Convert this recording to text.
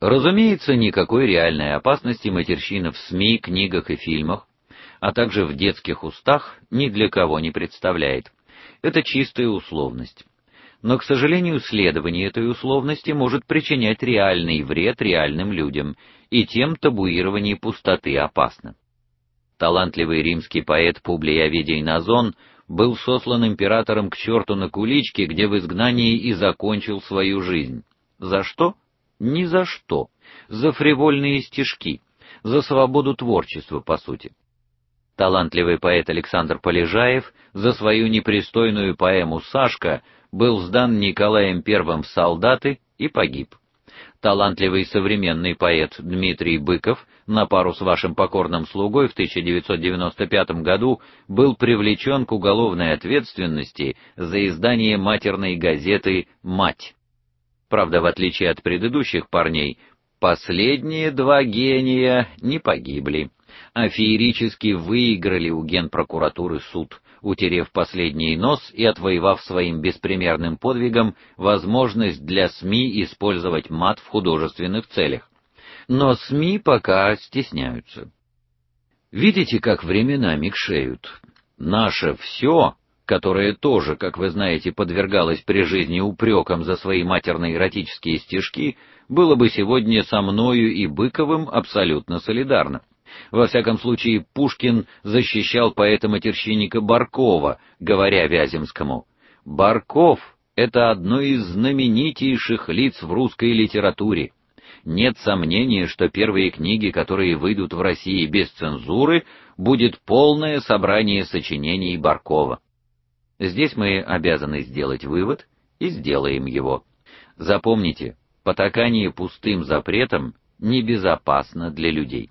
Разумеется, никакой реальной опасности матерщина в СМИ, книгах и фильмах, а также в детских устах ни для кого не представляет. Это чистая условность. Но, к сожалению, следование этой условности может причинять реальный вред реальным людям, и тем табуирование пустоты опасно. Талантливый римский поэт Публий Овидий Назон был сослан императором к черту на куличке, где в изгнании и закончил свою жизнь. За что? Ни за что. За фривольные стишки, за свободу творчества, по сути. Талантливый поэт Александр Полежаев за свою непристойную поэму Сашка был сдан Николаем I в солдаты и погиб. Талантливый современный поэт Дмитрий Быков на пару с вашим покорным слугой в 1995 году был привлечен к уголовной ответственности за издание матерной газеты Мать. Правда, в отличие от предыдущих парней, последние два гения не погибли а феерически выиграли у генпрокуратуры суд, утерев последний нос и отвоевав своим беспримерным подвигом возможность для СМИ использовать мат в художественных целях. Но СМИ пока стесняются. Видите, как времена микшеют. Наше все, которое тоже, как вы знаете, подвергалось при жизни упрекам за свои матерные эротические стишки, было бы сегодня со мною и Быковым абсолютно солидарно. Во всяком случае, Пушкин защищал поэта-матерщинника Баркова, говоря Вяземскому: "Барков это одно из знаменитейших лиц в русской литературе. Нет сомнения, что первые книги, которые выйдут в России без цензуры, будет полное собрание сочинений Баркова". Здесь мы обязаны сделать вывод и сделаем его. Запомните, потакание пустым запретом небезопасно для людей.